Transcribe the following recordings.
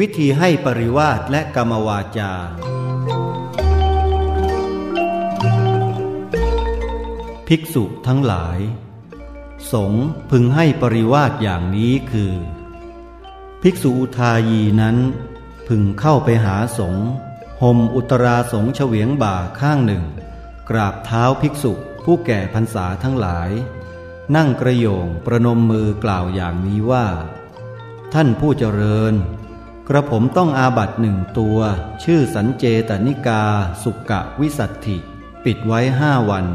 วิธีให้ปริวาสและกรรมวาจา ภิกษุทั้งหลาย สงพึงให้ปริวาสอย่างนี้คือ ภิกษุอุทายีนั้น พึงเข้าไปหาสงห่มอุตราสงเฉวียงบ่าข้างหนึ่ง กราบเท้าภิกษุผู้แก่พรรษาทั้งหลาย นั่งกระโยงประนมมือกล่าวอย่างนี้ว่า ท่านผู้เจริญ กระผมต้องอาบัตหนึ่งตัว ชื่อสันเจตนิกา สุกะวิสัตถิ ปิดไว้ห้าวัน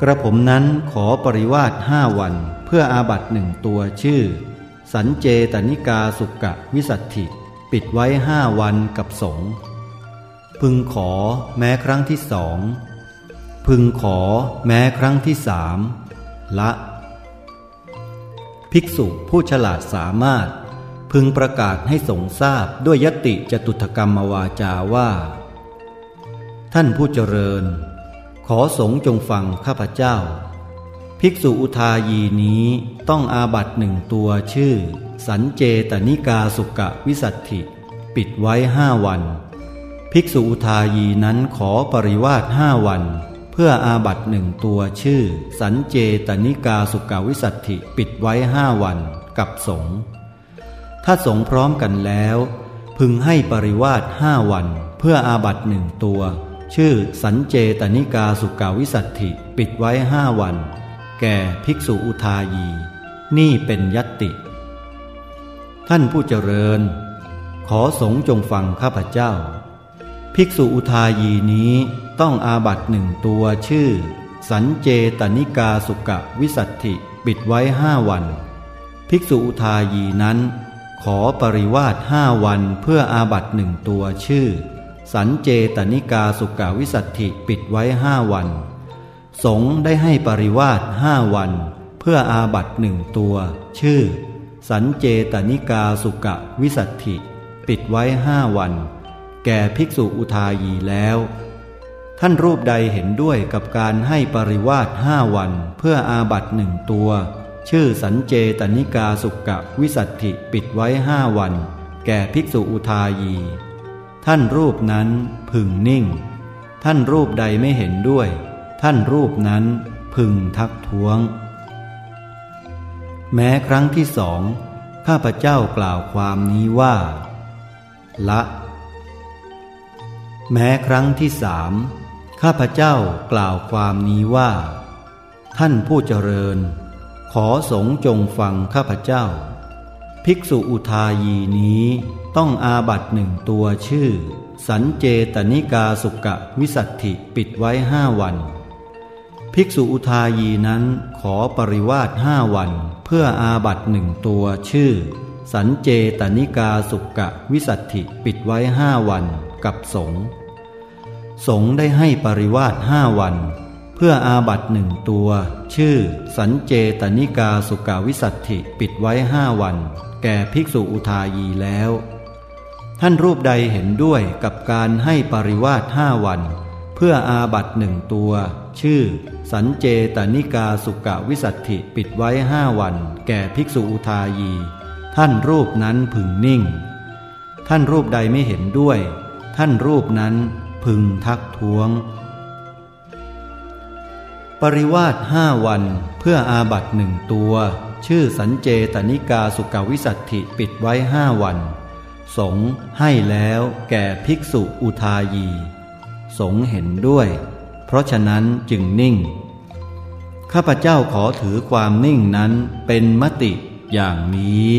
กระผมนั้นขอปริวาสห้าวัน เพื่ออาบัตหนึ่งตัวชื่อ สันเจตนิกาสุกะวิสัตถิ ปิดไว้ห้าวันกับสงพึงขอแม้ครั้งที่สองพึงขอแม้ครั้งที่สามละ ภิกษุผู้ฉลาดสามารถ พึงประกาศให้สงทราบด้วยยติจตุถกรรมวาจาว่า ท่านผู้เจริญ ขอสงจงฟังข้าพเจ้า ภิกษุอุทายีนี้ต้องอาบัตหนึ่งตัวชื่อ สันเจตนิกาสุกะวิสัตถิ ปิดไว้ห้าวัน ภิกษุอุทายีนั้นขอปริวาสห้าวัน เพื่ออาบัตหนึ่งตัวชื่อ สันเจตนิกาสุกาวิสัตถิ ปิดไว้ห้าวันกับสงฆ์ ถ้าสงพร้อมกันแล้ว พึงให้ปริวาสห้าวัน เพื่ออาบัตหนึ่งตัว ชื่อสันเจตนิกาสุกาวิสัตถิปิดไว้ห้าวัน แก่ภิกษุอุทายี นี่เป็นยัตติ ท่านผู้เจริญ ขอสงจงฟังข้าพเจ้า ภิกษุอุทายีนี้ต้องอาบัตหนึ่งตัวชื่อ สันเจตนิกาสุกะวิสัตถิปิดไว้ห้าวัน ภิกษุอุทายีนั้น ขอปริวาสห้าวันเพื่ออาบัตหนึ่งตัวชื่อ สันเจตนิกาสุกาวิสัตถิปิดไว้ห้าวัน สงได้ให้ปริวาสห้าวัน เพื่ออาบัตหนึ่งตัว ชื่อ สันเจตนิกาสุกะวิสัตถิ ปิดไว้ห้าวัน แก่ภิกษุอุทายีแล้ว ท่านรูปใดเห็นด้วยกับการให้ปริวาสห้าวัน เพื่ออาบัตหนึ่งตัว ชื่อสันเจตนิกาสุกะวิสัตถิปิดไว้ห้าวัน แก่ภิกษุอุทายี ท่านรูปนั้นพึงนิ่ง ท่านรูปใดไม่เห็นด้วย ท่านรูปนั้นพึงทักท้วง แม้ครั้งที่สองข้าพเจ้ากล่าวความนี้ว่า ละ แม้ครั้งที่สามข้าพเจ้ากล่าวความนี้ว่า ท่านผู้เจริญ ขอสงจงฟังข้าพเจ้า ภิกษุอุทายีนี้ต้องอาบัตหนึ่งตัวชื่อ สันเจตนิกาสุกะวิสัตถิปิดไว้ห้าวัน ภิกษุอุทายีนั้นขอปริวาสห้าวันเพื่ออาบัตหนึ่งตัวชื่อ สันเจตนิกาสุกะวิสัตถิปิดไว้ห้าวันกับสงฆ์สงฆ์ได้ให้ปริวาสห้าวัน พื่ออาบัตหนึ่งตัว ชื่อ สันเจตนิกาสุกาวิสัตถิปิดไว้ห้าวัน แก่ภิกษุอุทายีแล้ว ท่านรูปใดเห็นด้วยกับการให้ปริวาสห้าวัน เพื่ออาบัตหนึ่งตัว ชื่อ สันเจตนิกาสุกาวิสัตถิปิดไว้ห้าวัน แก่ภิกษุอุทายี ท่านรูปนั้นพึงนิ่ง ท่านรูปใดไม่เห็นด้วย ท่านรูปนั้นพึงทักท้วง ปริวาสห้าวันเพื่ออาบัตหนึ่งตัว ชื่อสันเจตนิกาสุกาวิสัตถิปิดไว้ห้าวัน สงให้แล้วแก่ภิกษุอุทายี สงเห็นด้วย เพราะฉะนั้นจึงนิ่ง ข้าพเจ้าขอถือความนิ่งนั้นเป็นมติอย่างนี้